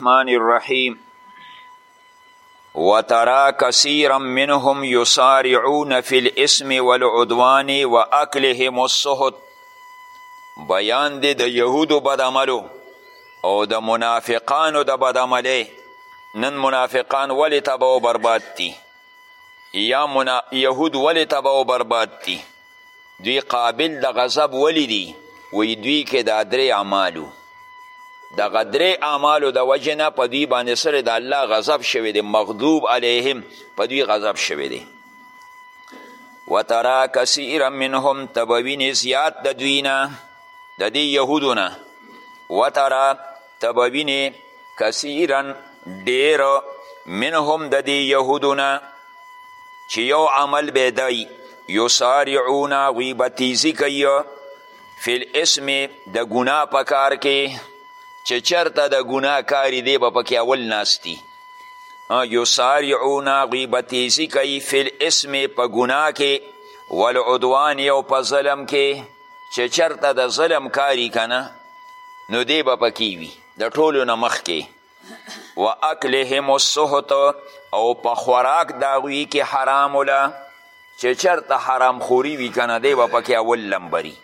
الرحمن الرحیم وترا کثیرا منهم یسارعون فی الاسم والعدوان واکلهم السحت بیان دی د یهودو بدعملو او د منافقانو د بدعملۍ نن منافقان ولی تبا و برباد دي یا منا... یهود ولی تبا و برباد دي دوی قابل د غضب ولی دی وی دوی کې دا درې اعمالو دغه درې اعمالو د وجې نه په دوی باندې سره د الله غضب شوی دی مغضوب علیهم په دوی غضب شوی دی وترا کثیرا منهم ته به وینې زیات د دوی نه د دې یهودو نه وترا ته به وینې کثیرا ډیر منهم د دې یهودو نه چې یو عمل به دی یسارعون هغوی به تیزي کوي فی الاسم د ګناه په کار کې چې چرته د ګناه کاری دی به پکې اول ناستی یسارعون هغوی به تیزي کوي فی الاسم په ګناه کې والعدوان او په ظلم کې چې چرته د ظلم کاری کنه نو دی به پکې وي د ټولو نه مخکې و اکلهم السحت او په خوراک د هغوی کې حرام وله چې چرته حرام خوری وي کنه دی به پکې اول لمبري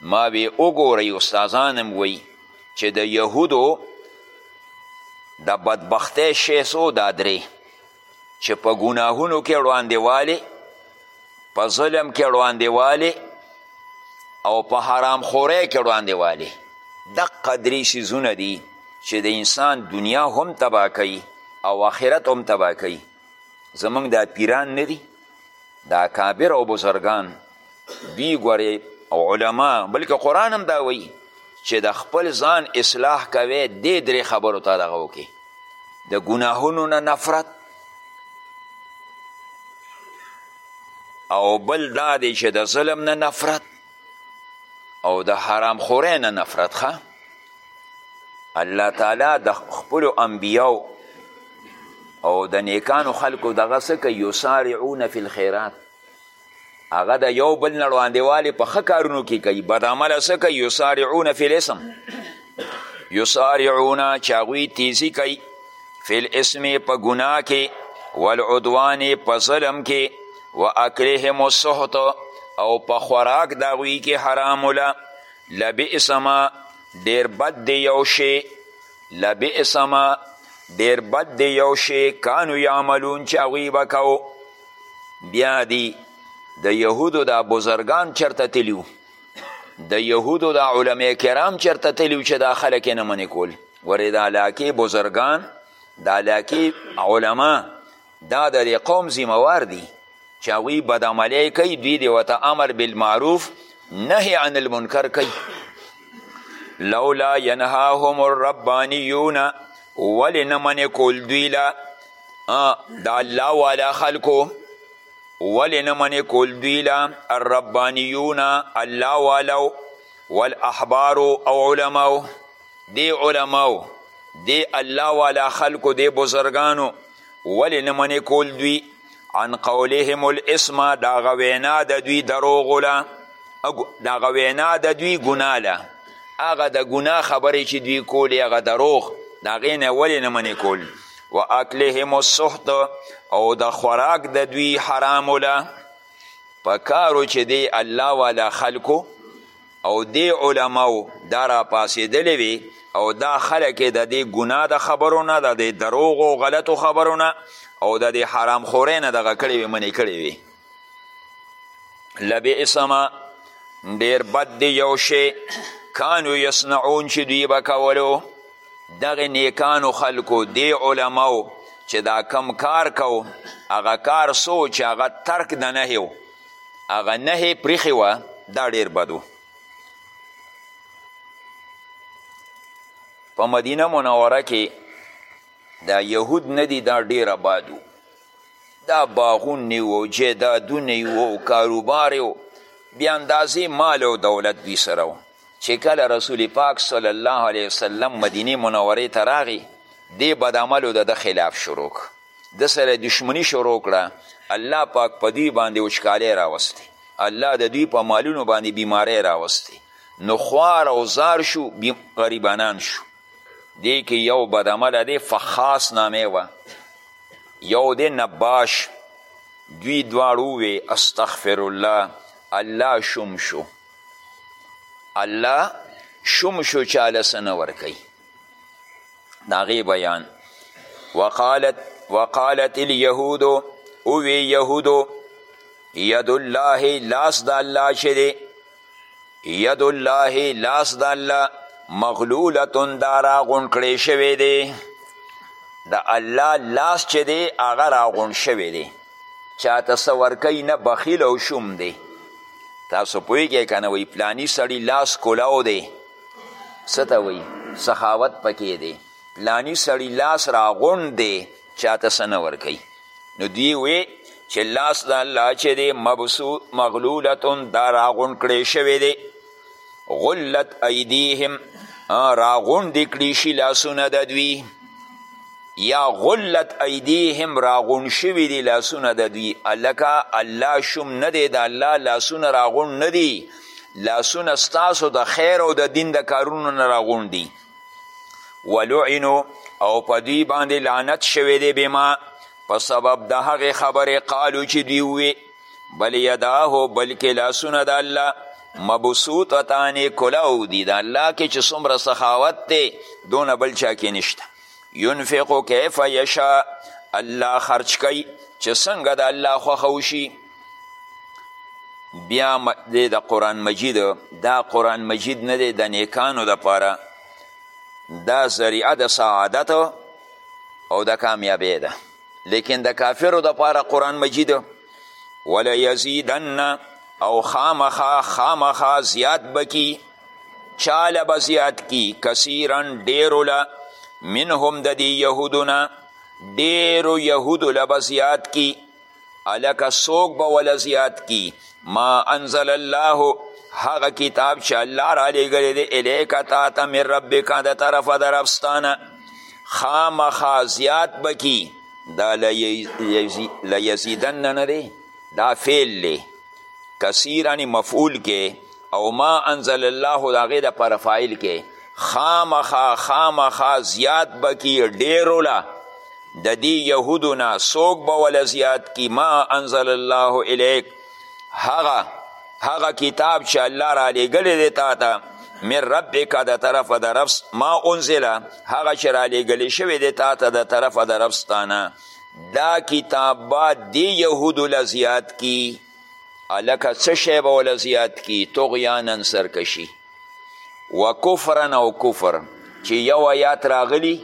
ما به وګورئ استادان هم وایي چې د یهودو د بدبختۍ شی څو دا درې چې په ګناهونو کې ړواندېوالی په ظلم کې ړواندېوالی او په حرام خورۍ کې ړواندېوالی دقه درې څیزونه دي چې د انسان دنیا هم تباه کوي او آخرت هم تباه کوي زمونږ دا پیران نه دي دا اکابر او بزرګان دوی ګورې او علما بلکې قرآن هم دا وایي چې د خپل ځان اصلاح کوي دې درې خبرو ته دغه وکړي د ګناهونو نه نفرت او بل دا دی چې د ظلم نه نفرت او د حرام خورۍ نه نفرت ښه الله تعالی د خپلو انبیاو او د نیکانو خلکو دغه څه کوي یسارعون فی الخیرات هغه د یو بل نه وړاندېوالې په ښه کارونو کې کوي بدعمله څه کوي یسارعون فی الاسم یسارعون چې هغوی تیزي کوي فی الاسم په ګناه کې والعدوان په ظلم کې و اکلهم السحت او په خوراک د هغوی کې حرامو له لبئس ما ډېر بد دی یو شی لبئس ما ډېر بد دی یو شی کانو یعملون چې هغوی به کوو بیا دی د یهودو دا بزرګان چرته تلیو د یهودو دا علماء کرام چرته تلیو چې دا خلک نه منې کول ورې د علاقې بزرګان د علاقې علما دا د دې قوم ذمه وار دي چې هغوی بدعملی کوي دوی دې ورته امر بالمعروف نهی عن المنکر کوي لولا ینهاهم الربانیون ولې نه منې کول دوی له د الله والا خلکو ولې نه منې کول دوی له الربانیون الله والو والاحبار او علماو دی علماو دی الله والا خلکو دی بزرګانو ولې نه منې کول دوی عن قولهم الاسم دا غوینا د دوی دروغ له دا غوینا د دوی ګناه له هغه د ګناه خبرې چې دوی کولې هغه دروغ د هغې نه ولې نه منې کول و اکلهم السحت او د خوراک د دوی حرامو له په کارو چې دی الله والا خلکو او دې علماو دا راپاسېدلې وي او دا خلک د دې ګناه د خبرو نه د دې دروغو او غلطو خبرو نه او د دې حرام خورۍ نه دغه کړې وي منې کړې وي لبئس ما ډېر بد دی یو شی کانو یصنعون چې دوی به کولو دغه نیکانو خلکو دې علماو چې دا کم کار کو هغه کار سو چې هغه ترک د نهیو هغه نهې پریښې وه دا ډیر بد و په مدینه منوره کې دا یهود نه دي دا ډیر آباد و دا باغونه و جیدادونه و کاروبار و بیا اندازې مال او دولت دوی سره و چې کله رسول پاک صلی الله علیه وسلم مدینه منورې ته راغی دې بدعملو د ده خلاف شروع کړ ده سره دشمنی شروع کړه الله پاک په دوی باندې وچکالی راوستی الله د دوی په مالونو باندې بیماری راوستی نو خوار او زار شو غریبانان شو دی که یو بدعمله دی فخاص نامه وه یو دی نباش دوی دواړو وی استغفر الله الله شوم شو الله شوم شو چاله سنه ورکی د هغې بیان وقالت وقالت اليهود اووی یهودو ید الله لاس د الله چې دی ید الله لاس د الله مغلولتون دا راغونډ کړی شوی دی د الله لاس چې دی هغه راغونډ شوی دی چاته څه ورکوي نه بخیل او شوم دی تاسو پوهېږئ که نه وایي پلانی سړي لاس کولاو دی څه ته وایي سخاوت پکې دی پلانی سړی لاس راغونډ دی چاته څه نه ورکوي نو دوی وی چې لاس د الله چې دی مغلولتون دا راغونډ کړی شوی دی غلت ایدیهم راغونډ دې کړي شي لاسونه د دوی یا غلت ایدیهم راغون شوي دي لاسونه د دوی لکه الله شوم نه دی د الله لاسونه راغون نه دي لاسونه ستاسو د خیر او د دین د کارونو نه راغونډ دي ولعنو او په دوی باندې لعنت شوی دی بما په سبب د هغې خبرې قالو چې دوی ووې بل یداه بلکې لاسونه د الله مبسوطتانې کلاو دي د الله کې چې څومره سخاوت دی دونه بل چا کې نشته ينفقو کیف یشا الله خرج کوي چې څنګه د الله خوښه وشي بیا دی د قرآن مجید دا قرآن مجید نه دی د نیکانو دپاره دا ذریعه د سعادت او د کامیابی ده لیکن د کافرو دپاره قرآن مجید وليزيدن او خامخا خامخا زیات بکی چاله به زیات کی کثیرا ډیرو له منهم د دې یهودونه ډیرو یهودو له به زیات کی الکه څوک به وله زیات کی ما انزل الله هغه کتاب چې الله را لیږلی دی الیکه تا ته من ربکه د طرفه د ربستانه خامخا زیات بکی دا لیزیدن نه دی دا فعل دی کثیرن مفعول کې او ما انزل الله د هغې دپاره فاعل کې خامخا خامخا زیات به کی ډیرو له د دې یهودو نه څوک به وله زیات کی ما انزل الله الیک هغه هغه کتاب چې الله را لېږلی دی تا ته من ربک د طرفه د رب ما انزله هغه چې را لېږلی شوی دی تا ته د طرفه د رب ستانه دا کتاب به دې یهودو له زیات کی هلکه څه شی به وله زیات کی طغیانا سرکشي و کفرا او کفر چې یو آیات راغلی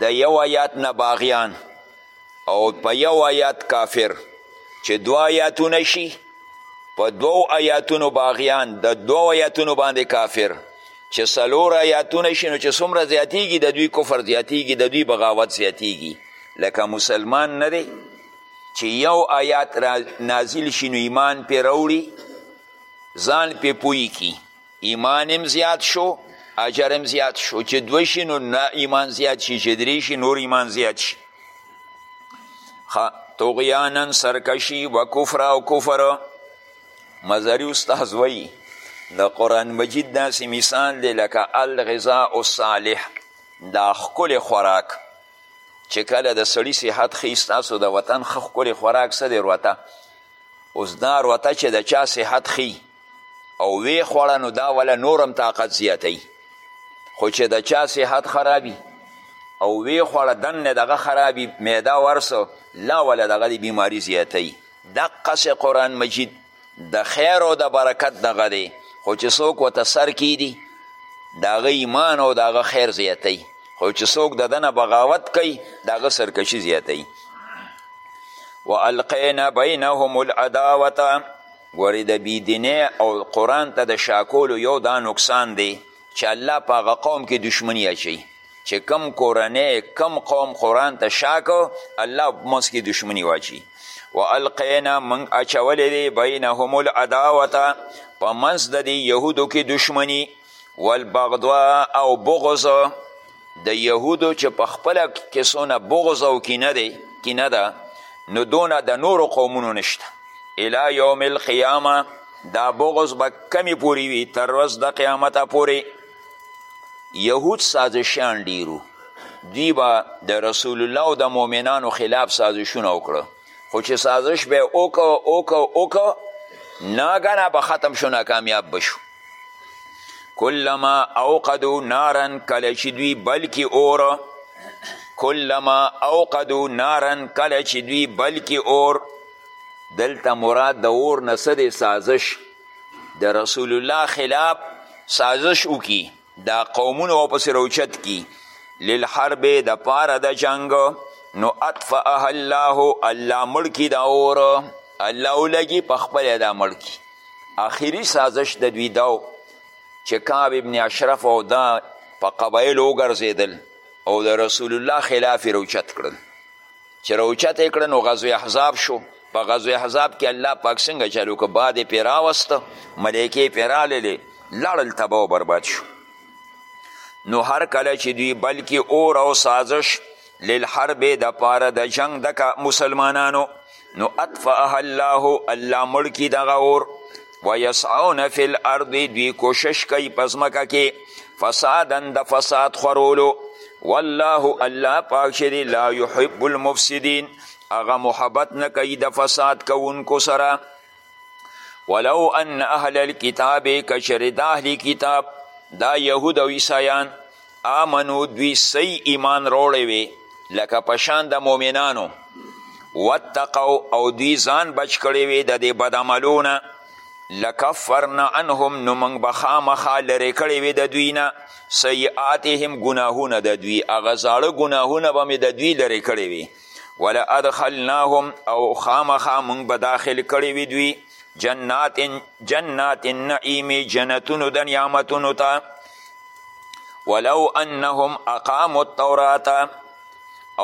د یو آیات نه باغیان او په یو آیات کافر چې دوه آیاتونه شي په دوو آیاتونو باغیان د دوو آیاتونو باندې کافر چې څلور آیاتونه شي نو چې څومره زیاتیږي د دوی کفر زیاتیږي د دوی بغاوت زیاتیږي لکه مسلمان نه دی چې یو آیات نازل شي نو ایمان پې راوړي ځان پې پوه کړي ایمان هم زیات شو اجر هم زیات شو چې دوه شي نو نه ایمان زیات شي چې درې شي نور ایمان زیات شي طغیانا سرکشي و کفر او کفر مزری استاذ وایي د قرآن مجید داسې مثال دی لکه الغذاء الصالح دا ښکلی خوراک چې کله د سړي صحت ښي ستاسو د وطن ښه ښکلی خوراک څه دی روته اوس دا روته چې د چا صحت ښي او وی خوړه نو دا ولا نورم طاقت زیاتوي خو چې د چا صحت خرابي او وی خوړه دنه دغه خرابي معده ورسو لا ولا دغه دی بیماری زیاتوي دقسې قرآن مجید د خیر او د برکت دغه دی خو چې څوک ورته سر کیدي د هغه ایمان او د هغه خیر زیاتوي خو چې څوک د دنه بغاوت کوي د هغه سرکشي زیاتوي والقینا بینهم العداوه ګورئ د بيدينۍ او قرآن ته د شا کولو يو دا نقصان دی چې الله په هغه قوم کې دشمني اچوي چې کم کورنۍ کم قوم قرآن ته شا کو الله په منځ کې دشمني واچوي والقینا من اچولې دی بینهم العداوته په منځ د دې یهودو کې دشمني والبغضاء او بغض د یهودو چې په خپله کسونه بغض او کینه دی کینه ده نو دونه د نورو قومونو نشته الی یوم القیامه دا بغض به کمی پوری وي تر ورځ د قیامت پوری یهود سازشان ډیرو دوی به د رسول الله او د مؤمنانو خلاف سازشونه وکړه خو چې سازش به یې وکړو وکړو وکړو ناګنه به ختم شو ناکامیاب به شو کلما اوقدو نارن کله چې دوی بلکې اور کلما اوقدو نارن کله چې دوی بلکې اور دلته مراد د اور نه سازش د رسول الله خلاف سازش وکړي دا قومونه ورپسې راوچت کي للحرب دپاره د جنګ نو اطفأها الله الله مړ کي دا اور الله ولګي په خپله دا مړ کي اخري سازش د دوی دا چې کعب ابن اشرف او دا په قبایلو وګرځېدل او د رسول الله خلاف یې راوچت کړل چې راوچت یې کړه نو غزو احزاب شو په غزو احزاب کې الله پاک څنګه چلو که باد یې پرې راوسته ملایکې پرې راللې لاړل تباه او برباد شو نو هر کله چې دوی بلکې اور او سازش للحرب د پاره د جنگ دکه مسلمانانو نو اطفأها الله الله مړ کی دغه اور و یسعون فی الارض دوی کوشش کوي په ځمکه کې فسادا د فساد خورولو والله الله پاک چې دی لا یحب المفسدین هغه محبت نه کوي د فساد کوونکو سره ولو ان اهل الكتاب کچرې د اهل کتاب دا یهود او عیسایان آمنو دوی سی ایمان روړی وی لکه پشان د مؤمنانو واتقو او دوی ځان بچ کړی وی د دې بد عملونه لکفرنا عنهم نو موږ به خامخا لرې کړی وی د دوی نه سیئاتهم ګناهونه د دوی هغه زاړه ګناهونه به مې د دوی لرې کړی وی ولادخلناهم او خامخا موږ به داخل کړی وی دوی جنات جنات النعیم جنتونو د نعمتونو ته ولو انهم اقاموا التورات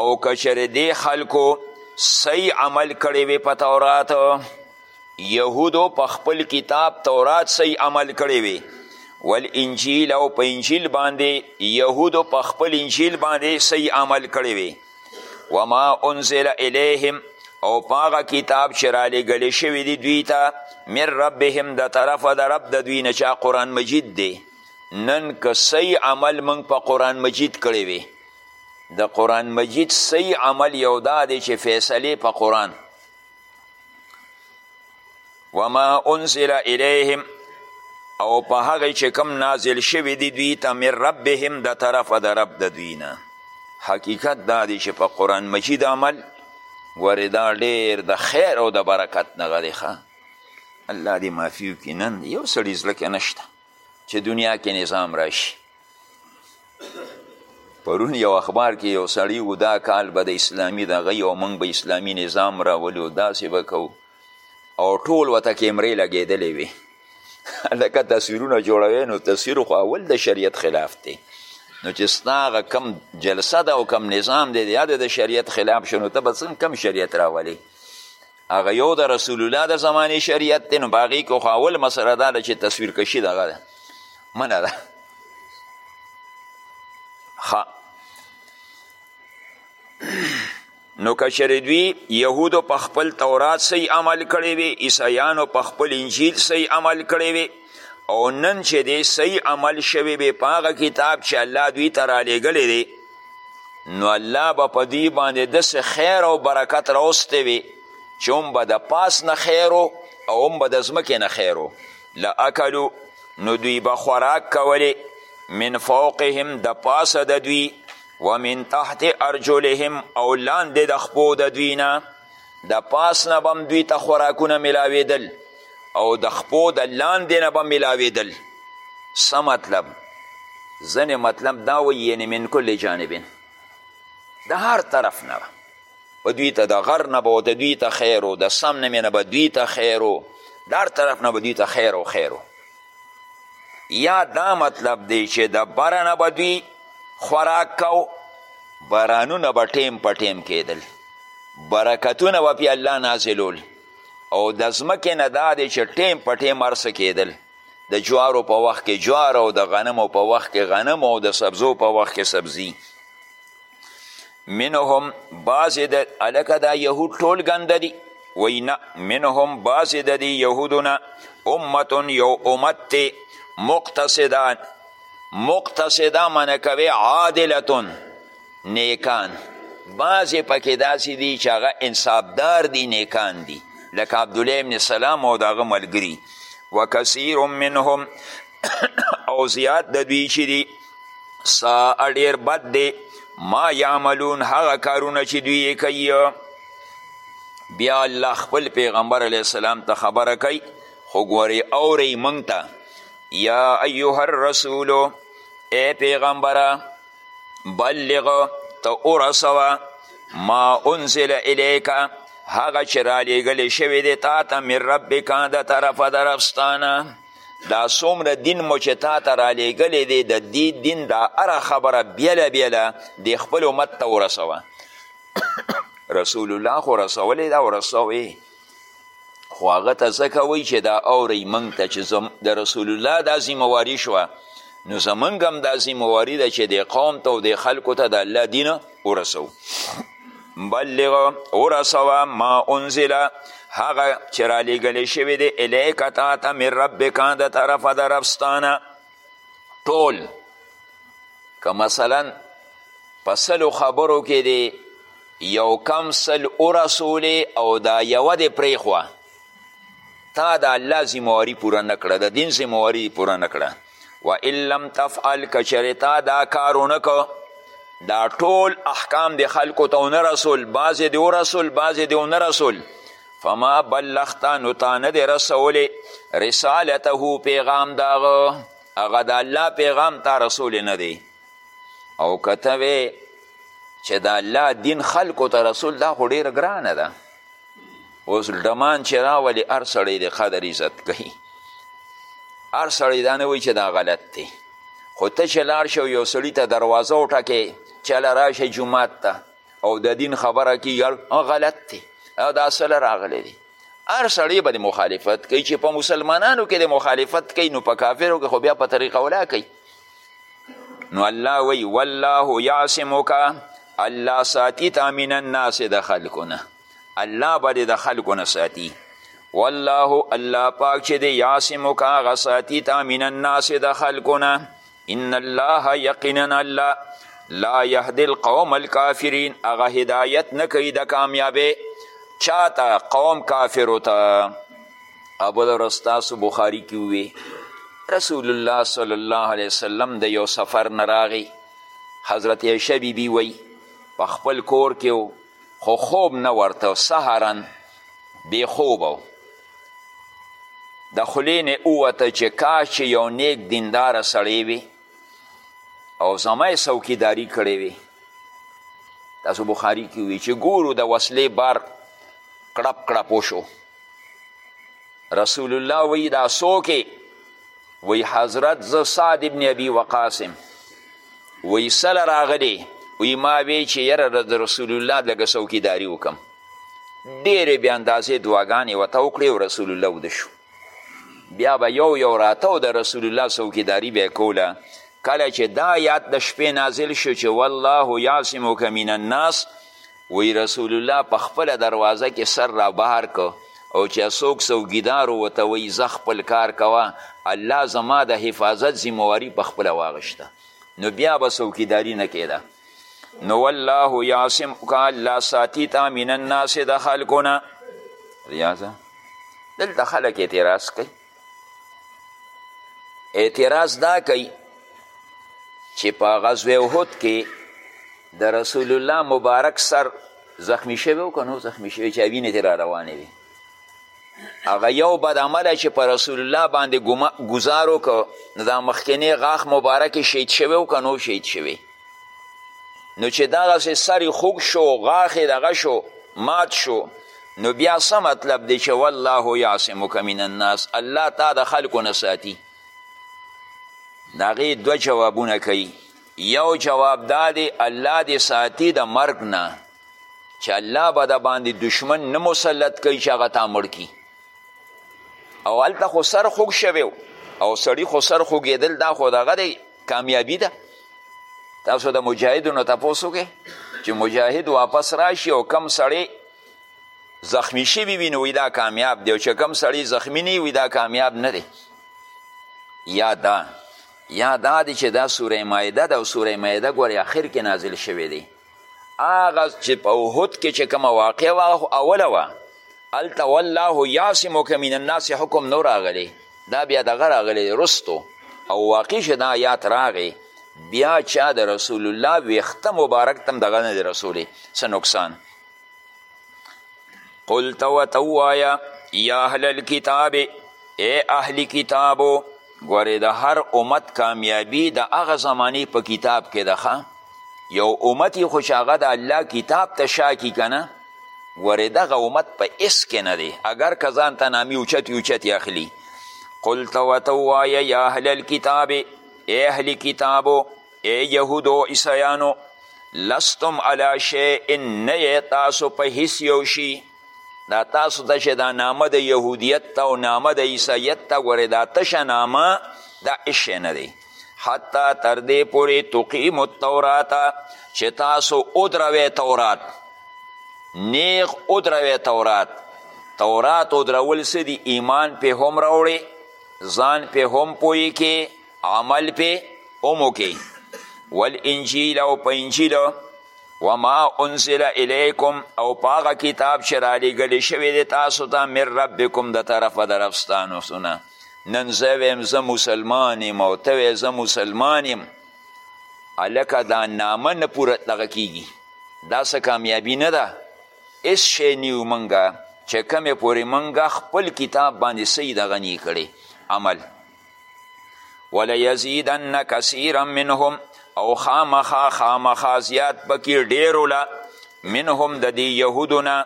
او کچر دی خلکو صحیح عمل کړی وی په تورات یهودو په خپل کتاب تورات صحیح عمل کړی وی والانجیل او په انجیل باندې یهودو په خپل انجیل باندې صحیح عمل کړی وی وما انزل الیهم او پاغه کتاب چې را لېږل شوي دي دوی ته من ربهم د طرفه د رب د دوی نه چا قرآن مجید دی نن که صحیح عمل موږ په قرآن مجید کړی وي د قرآن مجید صحیح عمل یو دا دی چې فیصلې په قرآن وما انزل الیهم او په هغه چې کم نازل شوی دی دوی ته من ربهم د طرف د رب د دوی نه حقیقت دا دی چې په قرآن مجید عمل ګورې دا ډېر د خیر او د برکت نغه دی الله دې معافي وکړي نن یو سړي زړه کې نشته چې دنیا کې نظام راشي پرون یو اخبار کې یو سړی و دا کال به د اسلامي دغه او موږ به اسلامي نظام راولو داسې به کوو او ټول ورته کیمرې لګېدلې وي لکه تصویرونه جوړوي نو تصویر خو اول د شریعت خلاف دی نو چې ستا هغه کم جلسه ده او کم نظام دی یا د شریعت خلاف شو نو ته به څنګه کم شریعت راولې هغه یو د رسول الله د زمانې شریعت دی نو په هغې کې خو اول مسله دا ده چې تصویر کشي دغه ده منه ده ښه نو که چېرې دوی یهودو په خپل تورات صحیح عمل کړی وي عیسایانو په خپل انجیل صحیح عمل کړی وي او نن چې دی صحیح عمل شوی وي په هغه کتاب چې الله دوی ته رالیږلی دی نو الله به په دوی باندې داسې خیر او برکت راوستی وي چې هم به د پاس نه خیر او هم به د ځمکې نه خیر لاکلو نو دوی به خوراک کولې من فوقهم د پاسه د دوی ومن تحت ارجلهم او لاندې د خپو د دوی نه د پاس نه بم دوی ته خوراکونه ملاویدل او د خپو د لاندې نه به ملاویدل څه مطلب ځنې مطلب دا وایي یعنې من کل جانبین د هر طرف نه به دوی ته د غر نه به ورته دوی ته خیر و د سم نه مې نه به دوی ته خیر و د هر طرف نه به دوی ته خیر و خیر و یا دا مطلب دی چې د بره نه به دوی خوراک کو بارانونه به ټیم په ټیم کېدل برکتونه به پې الله نازلول او د ځمکې نه دا دی چې ټیم په ټیم هر څه کېدل د جوارو په وخت کې جوار او د غنمو په وخت کې غنم او د سبزو په وخت کې سبزي منهم بعضې د هلکه دا یهود ټول ګنده دي وایي نه منهم بعضې د دې یهودو نه امتون یو امت دی مقتصده مقتصده منه کوي عادلتون نیکان بعضې پکې داسې دي چې هغه انصافدار دي نیکان دي لکه عبدالله ابن سلام او د هغه ملګري وکثیر منهم او زیات د دوی چې دي سا ډیر بد دی ما یعملون هغه کارونه چې دوی یې کوي بیا الله خپل پیغمبر علیه السلام ته خبره کوي خو ګورې اورئ موږ ته یا ایها الرسولو ای پیغمبره بلغ ته ورسوه ما انزل الیکه هغه چې رالیږلی شوی دی تا ته من ربکه د طرفه د ربستانه دا څومره دین مو چې تا ته رالیږلی دی د دې دین دا هره خبره بیله بیله د خپل امت ته ورسوه رسول الله خو رسولی دا ورسوې خو هغه ته ځکه وایي چې دا اورئ موږ ته چې د رسول الله دا ذمهواري شوه نو زمونږ هم دا ذمهواري ده چې د قوم ته او د خلکو ته د الله دین ورسوو بلغ ورسوه ما انزله هغه چې رالیږلی شوی دی الیکه تا ته من ربکه د طرفه د ربستانه ټول که مثلا په سلو خبرو کې دی یو کم سل ورسولې او دا یوه دې پرېښوه تا د الله ذمواري پوره نه کړه د دین ذمواري پوره نه کړه و ان لم تفعل که چېرې تا دا کار ونه که دا ټول احکام د خلکو ته ونه رسول بعضې دې ورسول بعضې دې ونه رسول فما بلغته نو تا نه دی رسولی رسالته پیغام د هغه هغه د الله پیغام تا رسولی نه دی او که ته چې د الله دین خلکو ته رسول دا خو ډېره ګرانه ده اوس ډمان چې راولي هر سړی د قدر عزت کوي هر سړی دا نه وایي چې دا غلط دی خو ته چې لاړ شو یو سړي ته دروازه وټکې چله راشه جومات ته او د دین خبره کیږي غلط دی او دا سله راغلی دی هر سړی به د مخالفت کوي چې په مسلمانانو کې د مخالفت کوي نو په کافرو کې خو بیا په طریقه ولا کوي نو الله وی والله یعصمک الله ساتی تا من الناس د خلکو نه الله به د خلکو نه ساتی والله الله پاک چې دی یعصمک هغه ساتی تا من الناس د خلکو نه ان الله یقینا الله لا یهدی القوم الکافرین هغه هدایت نه کوي د کامیابې چاته قوم کافرو ته ابله ورځ تاسو بخاري کې ووي رسول الله صلی الله علیه وسلم د یو سفر نه راغی حضرت عیشه بی بی وی په خپل کور کې خو خوب نه ورته سهرن بې خوبه و د خولې نه ووته چې کاش چې یو نیک دینداره سړی وي او زما یې څوکیداري کړې وي تاسو بخاري کې وي چې ګورو د وسلې بار کړپ کړپ وشو رسول الله وی دا سوکې وی حضرت زه سعد ابن ابي وقاسم وی سله راغلی وی ما وی چې یره د رسول الله لږه څوکیداري وکم ډېرې بې اندازې دعاګانې ورته وکړې او رسول الله وده شو بیا به یو یو راته او د رسول الله څوکیداري به کوله کله چې دا یاد د شپې نازل شو چې والله یعصمک من الناس وایي رسول الله په خپله دروازه کې سر را بهر که او چې څوک څوکیدار و ته وایي ځه خپل کار کوه الله زما د حفاظت ذمواري په خپله واغشته نو بیا به څوکیداري نه کېده نو والله یاسم که الله ساتي تا من الناس د خلکو نه ریاضه دلته خلک اعتراض کوي اعتراض دا کوي چې په غزوه احد کې د رسول الله مبارک سر زخمی شوی او که نو زخمی شوی چې وینې ترې را روانې وي هغه یو بد عمله چې په رسول الله باندې ګزار وکړو نو دا مخکنی غاښ مبارک شهید شوی او که نو شهید شوی نو چې دغسې سر یې خوږ شو غاښ یې دغه شو مات شو نو بیا څه مطلب دی چې والله یعصمک من الناس الله تا د خلکو نه ساتي د هغې دوه جوابونه کوي یو جواب دا دی الله دې ساتي د مرګ نه چې الله به د باندې دشمن نه مسلط کوي چې هغه تا مړ کړي او هلته خو سر خوږ شوی او سړي خو سر خوږېدل دا خو دغه دی کامیابي ده تاسو د مجاهدونو تپوس وکړئ چې مجاهد واپس راشي او کم سړی زخمی شوي وي نو وی دا کامیاب دی او چې کم سړی زخمی نه وي دا کامیاب نه دی یا دا یا دا دی چې دا سوره مایده ده او سوره مایده ګورې اخر کې نازل شوی دی هغه چې په احد کې چې کومه واقع وه اوله وه هلته والله یعصمک من الناس حکم نو راغلی دا بیا دغه راغلی رستو او واقع چې دا آیات راغی بیا چا د رسول الله ویښته مبارک تم دغه نه دی رسولی څه نقصان قل ته ورته ووایه یا اهل الکتاب ای اهل کتابو ګورې د هر امت کامیابی د هغه زمانې په کتاب کې ده ښه یو امت یې خو چې هغه د الله کتاب ته شا کي که نه ګورې دغه امت په هېڅ کې نه دی اګر که ځان ته نامي اوچتې اوچتې اخلي قل ته ورته ووایه یا اهل الکتاب ای اهل کتابو ای یهودو عیسیانو لستم علی شیء نه یې تاسو په هیڅ یو شي دا تاسو ته چې دا نامه د یهودیت ته او نامه د عیسایت ته ګورې دا تشه نامه دا هیڅ شی نه دی حتی تر دې پورې تقیم التورات چې تاسو ودروې تورات نیغ ودروې تورات تورات ودرول څه دي ایمان پې هم راوړې ځان پې هم پوهې کې عمل پی هم وکړي والانجیل او په انجیل وما انزل الیکم او پاغه کتاب چې رالیږل شوی دی تاسو ته من ربکم د طرفه د رب ستانو سونه نن زه ویم زه مسلمان یم او ته وی زه مسلمان یم هلکه دا نامه نه پوره دغه کیږي دا څه کامیابي نه ده هېڅ شی نه یو موږ چې کومې پورې موږ خپل کتاب باندې صحیح دغه نه کړی عمل وليزيدن کثيرا منهم او خامخا خامخا زیات پکې ډیرو له منهم د دې یهودو نه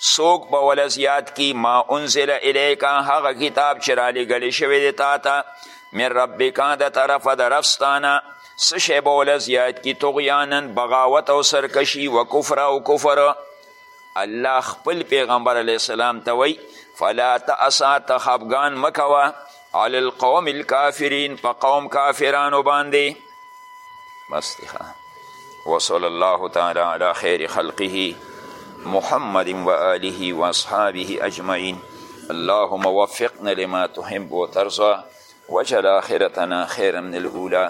څوک به وله زیات کی ما انزل الیکا هغه کتاب چې رالیږلی شوی دی تا ته من ربکا د طرفه د رفستانه څه شی به وله زیات کی طغیانا بغاوت او سرکشي و کفر او کفر الله خپل پیغمبر علیه السلام ته وایي فلا تأسا ته خفګان مه کوه علی القوم الکافرین په قوم کافرانو باندې بس دی وصلی الله تعالی علی خیر خلقه محمد و آله و اصحابه اجمعین اللهم وفقنا لما تحب و ترضا وجل آخرتنا خیر من الاولا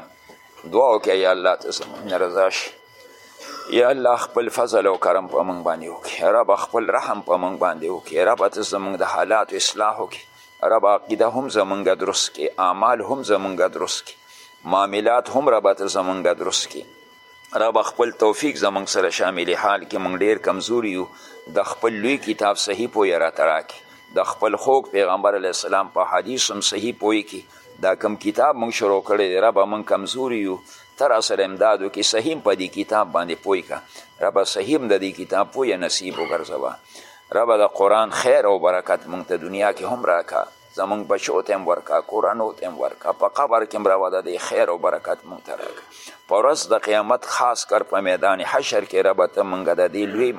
دعا وکړه یا الله ته زموږ نه رضا شي یا الله خپل فضل او کرم په موږ باندې وکړي رب خپل رحم په موږ باندې وکړي رب ته زموږ د حالات اصلاح وکړي رب عقیده هم زمونږ درست کې اعمال هم زمونږ درست کې معاملات هم رب ته زمونږ درست کې رب خپل توفیق زمونږ سره شامل حال کې مونږ ډیر کمزوري یو د خپل لوی کتاب صحیح پوی راته راکړي د خپل خوږ پیغمبر علیه السلام په حدیث هم صحیح پوی کې دا کم کتاب مونږ شروع کړی دی ربه مونږ کمزوري یو ته راسره امداد وکړي صحیم په دې کتاب باندې پوه که ربه صحیم د دې کتاب پوه نصیب وګرځوه ربه د قرآن خیر او برکت مونږ ته دنیا کې هم راکه زمونږ بچو ته هم ورکه کورنو ته هم ورکه په قبر کې هم راوه د دې خیر او برکت مونږ ته راکه په ورځ د قیامت خاص کر په میدان حشر کې ربه ته مونږ د دې لوی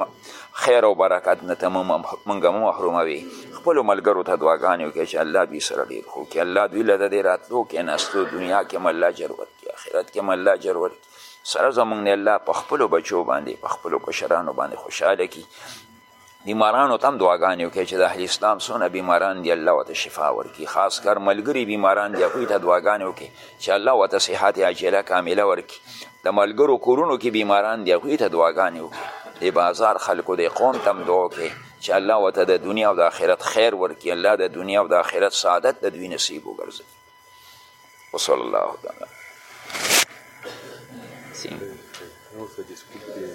خیر او برکت نه ته مونږ مو محروموي خپلو ملګرو ته دعاګانې وکړي چې الله دوی سره ډېر ښو کړي الله دوی له د دې راتلو کېناستو دنیا کې هم الله اجر ورکړي کې آخرت کې هم الله اجر ورکړي سره زمونږ نه الله په خپلو بچو باندې په خپلو کشرانو باندې خوشحاله کړي بیمارانو ته هم دعاګانې وکړي چې د اهل اسلام څونه بیماران دي الله ورته شفا ورکړي خاص کر ملګري بیماران دي هغوی ته دعاګانې وکړي چې الله ورته صحت عاجله کامله ورکړي د ملګرو کورونو کې بیماران دي هغوی ته دعاګانې وکړي د بازار خلکو د قوم ته هم دعا وکړي چې الله ورته د دنیا او د آخرت خیر ورکړي الله د دنیا او د آخرت سعادت د دوی نصیب وګرځوي وصلی الله تعالی